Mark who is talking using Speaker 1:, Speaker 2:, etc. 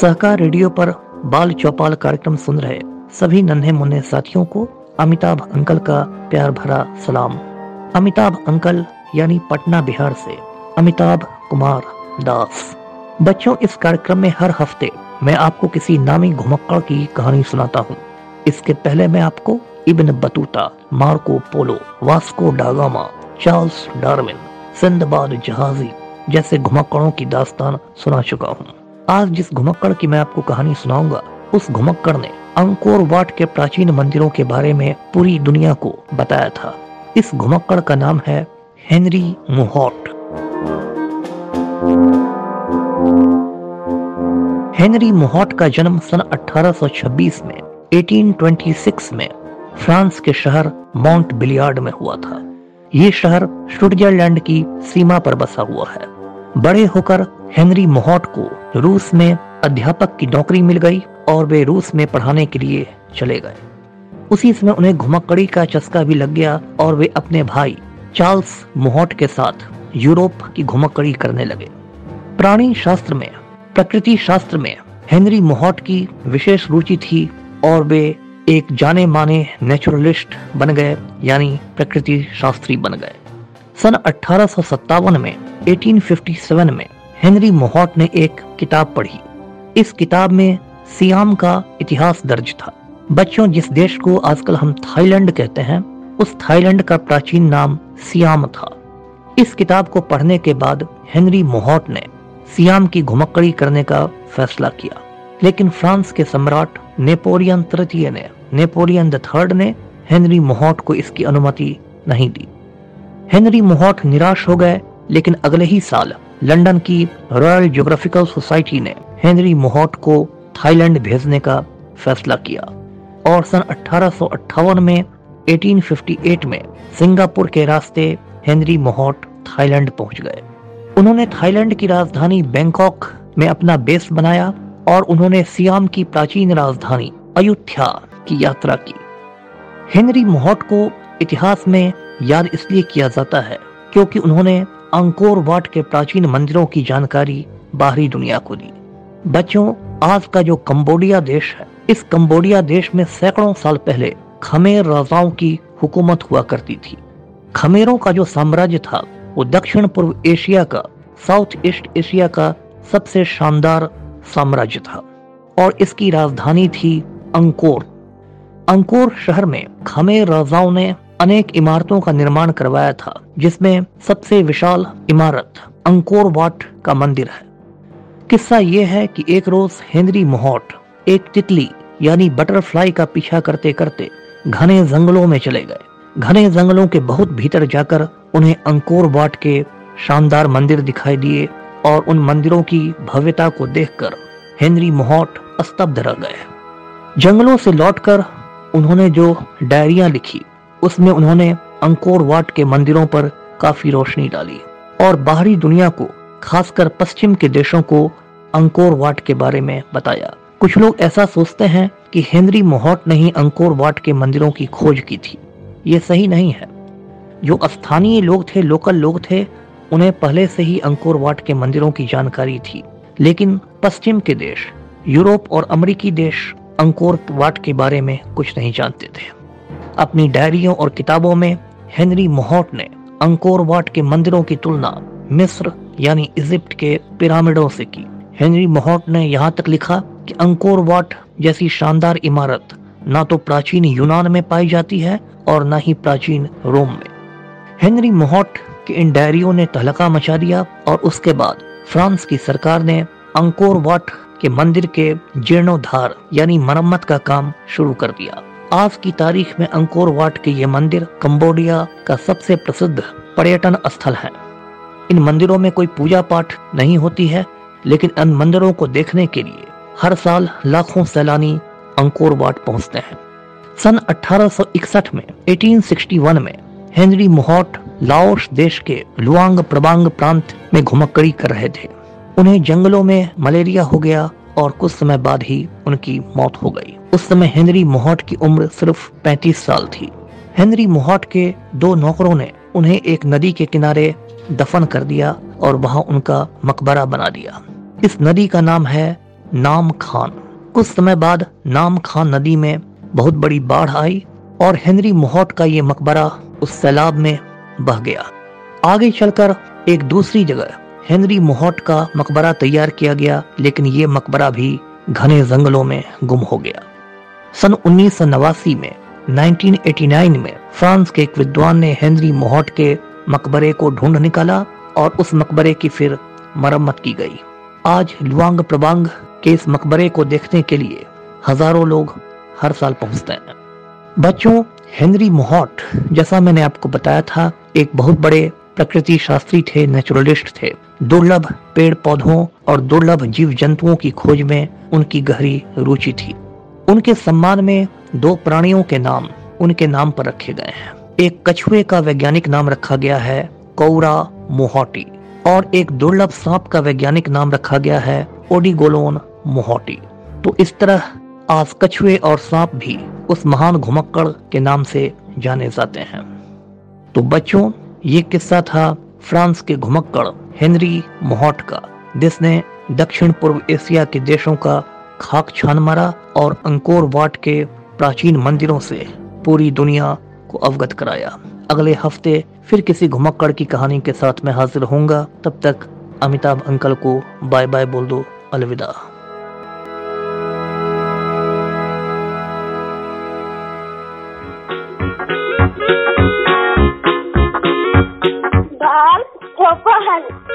Speaker 1: सहकार radio पर बाल चौपाल कार्यक्रम सुन रहे सभी नन्हे मुन्ने साथियों को अमिताभ अंकल का प्यार भरा सलाम। अमिताभ अंकल, यानी पटना बिहार से, अमिताभ कुमार दास। बच्चों, इस कार्यक्रम में हर हफ़्ते मैं आपको किसी नामी घुमक्कड़ की कहानी सुनाता हूँ। इसके पहले मैं आपको Ibn Battuta, Marco Polo, Vasco da Gama Charles Darwin Sinbad जहाजी जैसे घुमक्कड़ों की दास्तान सुना चुका हूँ। आज जिस घुमक्कड़ की मैं आपको कहानी सुनाऊँगा, उस घुमक्कड़ ने अंकोर वाट के प्राचीन मंदिरों के बारे में पूरी दुनिया को बताया था। इस घुमक्कड़ का नाम है हेनरी मोहॉट। हेनरी मोहॉट का जन्म सन 1826 में 1826 में फ्रांस के शहर माउंट बिलियार्ड में हुआ था। ये शहर स्विट्जरलैंड की सीमा पर बसा हुआ है। बड़े होकर हेनरी मोहॉट को रूस में अध्यापक की नौकरी मिल गई और वे रूस में पढ़ाने के लिए चले गए। उसी समय उन्हें घुमक्कड़ी का चस्का भी लग गया और वे अपने भाई चार्ल्स मोहट के साथ यूरोप की घुमक्कड़ी करने लगे। प्राणी शास्त्र में, प्रकृति शास्त्र में हेनरी मोहट की विशेष रुचि थी और वे एक जाने माने नेचुरलिस्ट बन गए, यानी प्रकृति शास्त्री बन गए। सन अठारह सौ सत्तावन में 1857 में हेनरी मोहॉट ने एक किताब पढ़ी। इस किताब में सियाम का इतिहास दर्ज था। बच्चों, जिस देश को आजकल हम थाईलैंड कहते हैं, उस थाईलैंड का प्राचीन नाम सियाम था। इस किताब को पढ़ने के बाद हेनरी मोहॉट ने सियाम की घुमक्कड़ी करने का फैसला किया। लेकिन फ्रांस के सम्राट नेपोलियन तृतीय ने, नेपोलियन थर्ड ने हेनरी मोहॉट को इसकी अनुमति नहीं दी। हेनरी मोहॉट निराश हो गए लेकिन अगले ही साल लंदन की रॉयल ज्योग्राफिकल सोसाइटी ने हेनरी मोहॉट को थाईलैंड भेजने का फैसला किया और सन अठारह में 1858 में सिंगापुर के रास्ते हेनरी मोहॉट थाईलैंड पहुँच गए। उन्होंने थाईलैंड की राजधानी बैंकॉक में अपना बेस बनाया और उन्होंने सियाम की प्राचीन राजधानी अयोध्या की यात्रा की। हेनरी मोहॉट को इतिहास में याद इसलिए किया जाता है क्योंकि उन्होंने अंकोर वाट के प्राचीन मंदिरों की जानकारी बाहरी दुनिया को दी। बच्चों, आज का जो कंबोडिया देश है, इस कंबोडिया देश में सैकड़ों साल पहले खमेर राजाओं की हुकूमत हुआ करती थी। खमेरों का जो साम्राज्य था, वो दक्षिण पूर्व एशिया का, साउथ ईस्ट एशिया का सबसे शानदार साम्राज्य था और इसकी राजधानी थी अंकोर। अंकोर शहर में खमेर राजाओं ने अनेक इमारतों का निर्माण करवाया था, जिसमें सबसे विशाल इमारत अंकोर वाट का मंदिर है। किस्सा यह है कि एक रोज हेनरी मोहॉट, एक तितली, यानी बटरफ्लाई का पीछा करते करते घने जंगलों में चले गए। घने जंगलों के बहुत भीतर जाकर उन्हें अंकोर वाट के शानदार मंदिर दिखाई दिए और उन मंदिरों की भव्यता को देखकर हेनरी मोहॉट स्तब्ध रह गए। जंगलों से लौटकर उन्होंने जो डायरिया लिखी उसमें उन्होंने अंकोर वाट के मंदिरों पर काफ़ी रोशनी डाली और बाहरी दुनिया को, खासकर पश्चिम के देशों को, अंकोर वाट के बारे में बताया। कुछ लोग ऐसा सोचते हैं कि हेनरी मोहॉट ने ही अंकोर वाट के मंदिरों की खोज की थी। ये सही नहीं है। जो स्थानीय लोग थे, लोकल लोग थे, उन्हें पहले से ही अंकोर वाट के मंदिरों की जानकारी थी। लेकिन पश्चिम के देश, यूरोप और अमरीकी देश अंकोर वाट के बारे में कुछ नहीं जानते थे। अपनी डायरियों और किताबों में हेनरी मोहॉट ने अंकोर वाट के मंदिरों की तुलना मिस्र यानी इजिप्ट के पिरामिडों से की। हेनरी मोहट ने यहाँ तक लिखा कि अंकोर वाट जैसी शानदार इमारत ना तो प्राचीन यूनान में पाई जाती है और न ही प्राचीन रोम में। हेनरी मोहॉट के इन डायरियों ने तहलका मचा दिया और उसके बाद फ्रांस की सरकार ने अंकोर वाट के मंदिर के जीर्णोद्धार यानी मरम्मत का काम शुरू कर दिया। आज की तारीख में अंकोर वाट के ये मंदिर कंबोडिया का सबसे प्रसिद्ध पर्यटन स्थल है। इन मंदिरों में कोई पूजा पाठ नहीं होती है, लेकिन इन मंदिरों को देखने के लिए हर साल लाखों सैलानी अंकोर वाट पहुँचते हैं। सन 1861 में 1861 में हेनरी मोहट लाओस देश के लुआंग प्रबांग प्रांत में घुमक्कड़ी कर रहे थे। उन्हें जंगलों में मलेरिया हो गया और कुछ समय बाद ही उनकी मौत हो गई। उस समय हेनरी मोहट की उम्र सिर्फ़ 35 साल थी। हेनरी मोहट के दो नौकरों ने उन्हें एक नदी के किनारे दफन कर दिया और वहाँ उनका मकबरा बना दिया। इस नदी का नाम है नाम खान। कुछ समय बाद नाम खान नदी में बहुत बड़ी बाढ़ आई और हेनरी मोहट का ये मकबरा उस सैलाब में बह गया। आगे चलकर एक दूसरी जगह हेनरी मोहट का मकबरा तैयार किया गया, लेकिन ये मकबरा भी घने जंगलों में गुम हो गया। सन उन्नीस में 1989 में फ्रांस के एक विद्वान ने हेनरी मोहट के मकबरे को ढूंढ निकाला और उस मकबरे की फिर मरम्मत की गई। आज लुआंग प्रबांग के इस मकबरे को देखने के लिए हज़ारों लोग हर साल पहुँचते हैं। बच्चों, हेनरी मोहट, जैसा मैंने आपको बताया था, एक बहुत बड़े प्रकृति शास्त्री थे नेचुरलिस्ट थे। दुर्लभ पेड़ पौधों और दुर्लभ जीव जंतुओं की खोज में उनकी गहरी रुचि थी। उनके सम्मान में दो प्राणियों के नाम उनके नाम पर रखे गए हैं। एक कछुए का वैज्ञानिक नाम रखा गया है, कौरा मोहटी, और एक दुर्लभ सांप का वैज्ञानिक नाम रखा गया है, ओडिगोलोन मोहटी। तो इस तरह आज कछुए और सांप भी उस महान घुमक्कड़ के नाम से जाने जाते हैं। तो बच्चों ये किस्सा था फ्रांस के घुमक्कड़ हेनरी मोहट का, जिसने दक्षिण पूर्व एशिया के देशों का खाक छान मारा और अंकोर वाट के प्राचीन मंदिरों से पूरी दुनिया को अवगत कराया। अगले हफ़्ते फिर किसी घुमक्कड़ की कहानी के साथ मैं हाजिर होऊँगा। तब तक अमिताभ अंकल को बाय बाय बोल दो। अलविदा।